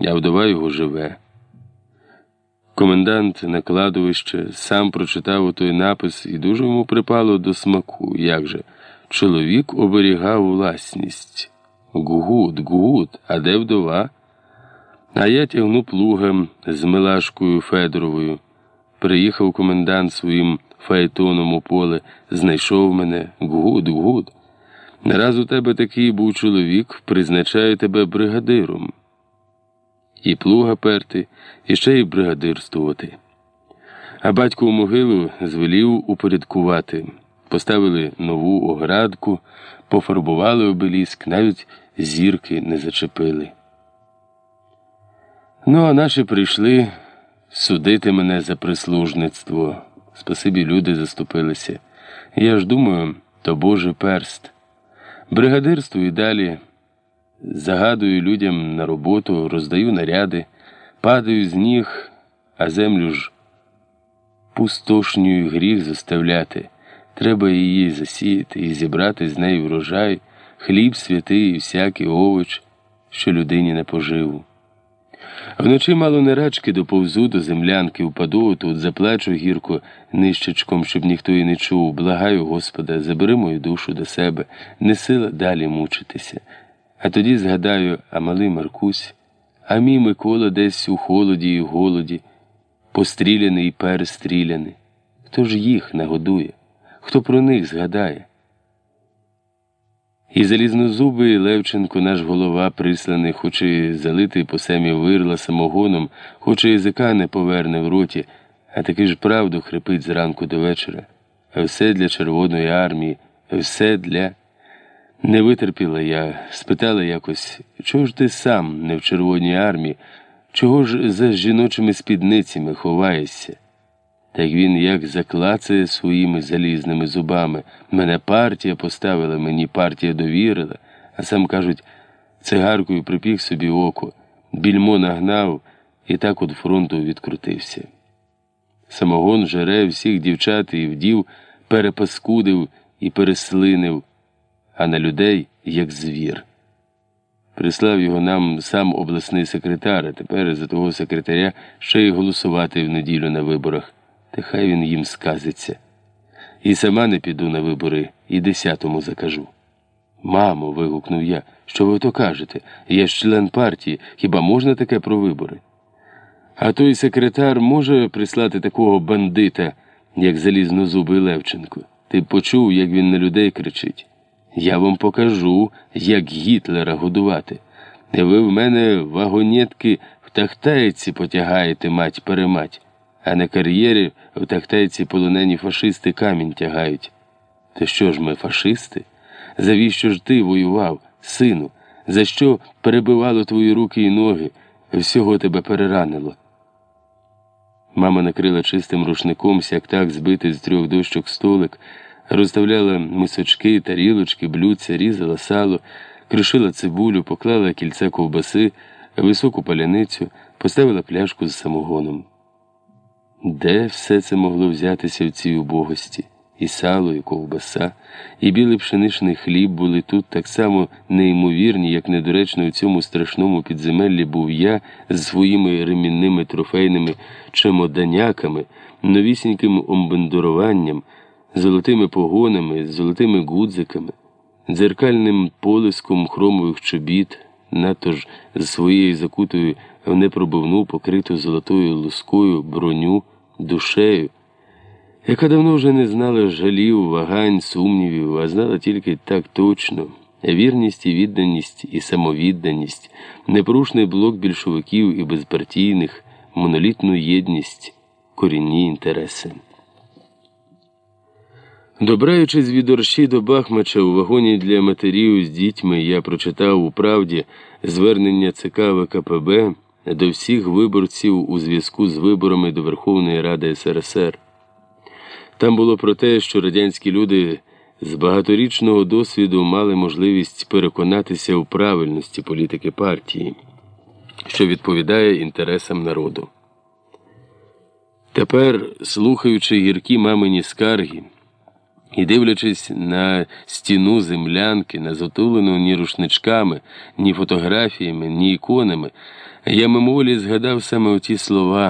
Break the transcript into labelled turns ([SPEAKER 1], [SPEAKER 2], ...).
[SPEAKER 1] а вдова його живе. Комендант на кладовище сам прочитав отой напис і дуже йому припало до смаку. Як же? Чоловік оберігав власність. Gut, gut, а де вдова? А я тягну плугом з Милашкою Федоровою. Приїхав комендант своїм фаетоном у поле, знайшов мене. Gut, gut. Раз у тебе такий був чоловік, призначаю тебе бригадиром. І плуга перти, і ще й бригадирствувати. А батько у могилу звелів упорядкувати. Поставили нову оградку, пофарбували обеліск, навіть зірки не зачепили. Ну, а наші прийшли судити мене за прислужництво. Спасибі люди заступилися. Я ж думаю, то Божий перст. Бригадирству і далі загадую людям на роботу, роздаю наряди, падаю з ніг, а землю ж пустошнюю гріх заставляти. Треба її засіяти і зібрати з неї врожай, хліб святий і всякий овоч, що людині не поживу. Вночі мало не рачки доповзу до землянки, впаду тут, заплачу гірко нищечком, щоб ніхто і не чув. Благаю Господа, забери мою душу до себе, не сила далі мучитися. А тоді згадаю, а малий Маркусь, а мій Микола десь у холоді і голоді, постріляний і перестріляний. Хто ж їх нагодує? Хто про них згадає? І залізнозубий Левченко, наш голова, присланий, хоче залити по семі вирла самогоном, хоче язика не поверне в роті, а таки ж правду хрипить зранку до вечора. Все для Червоної армії, все для. Не витерпіла я, спитала якось, чого ж ти сам не в Червоній армії, чого ж за жіночими спідницями ховаєшся? Так він як заклацає своїми залізними зубами. Мене партія поставила, мені партія довірила, а сам кажуть, цигаркою припіг собі око, більмо нагнав і так от фронту відкрутився. Самогон жере всіх дівчат і вдів, перепаскудив і переслинив, а на людей як звір. Прислав його нам сам обласний секретар, а тепер за того секретаря ще й голосувати в неділю на виборах. Та хай він їм сказиться. І сама не піду на вибори, і десятому закажу. Мамо, вигукнув я, що ви то кажете? Я ж член партії, хіба можна таке про вибори? А той секретар може прислати такого бандита, як залізнозубий Левченко. Ти почув, як він на людей кричить. Я вам покажу, як Гітлера годувати. Ви в мене вагонетки в тахтаєці потягаєте, мать перемать а на кар'єрі в тахтайці полонені фашисти камінь тягають. То що ж ми, фашисти? Завіщо ж ти воював, сину? За що перебивало твої руки і ноги, всього тебе переранило? Мама накрила чистим рушником сяк так збитий з трьох дощок столик, розставляла мисочки, тарілочки, блюдця, різала сало, кришила цибулю, поклала кільце ковбаси, високу паляницю, поставила пляшку з самогоном. Де все це могло взятися в цій убогості? І сало, і ковбаса, і білий пшеничний хліб були тут так само неймовірні, як недоречно у цьому страшному підземеллі був я з своїми ремінними трофейними чемоданяками, новісіньким омбендуруванням, золотими погонами, з золотими гудзиками, дзеркальним полиском хромових чобіт, надто ж з своєю закутою в непробивну, покриту золотою лускою броню душею, яка давно вже не знала жалів, вагань, сумнівів, а знала тільки так точно вірність і відданість і самовідданість, непорушний блок більшовиків і безпартійних, монолітну єдність, корінні інтереси. Добраючись від Орші до Бахмача у вагоні для матерів з дітьми, я прочитав у правді звернення ЦК ВКПБ до всіх виборців у зв'язку з виборами до Верховної Ради СРСР. Там було про те, що радянські люди з багаторічного досвіду мали можливість переконатися у правильності політики партії, що відповідає інтересам народу. Тепер, слухаючи гіркі мамині скарги, І, дивлячись на стіну землянки, не затулену ні рушничками, ні фотографіями, ні іконами, я мимоволі згадав саме оті слова.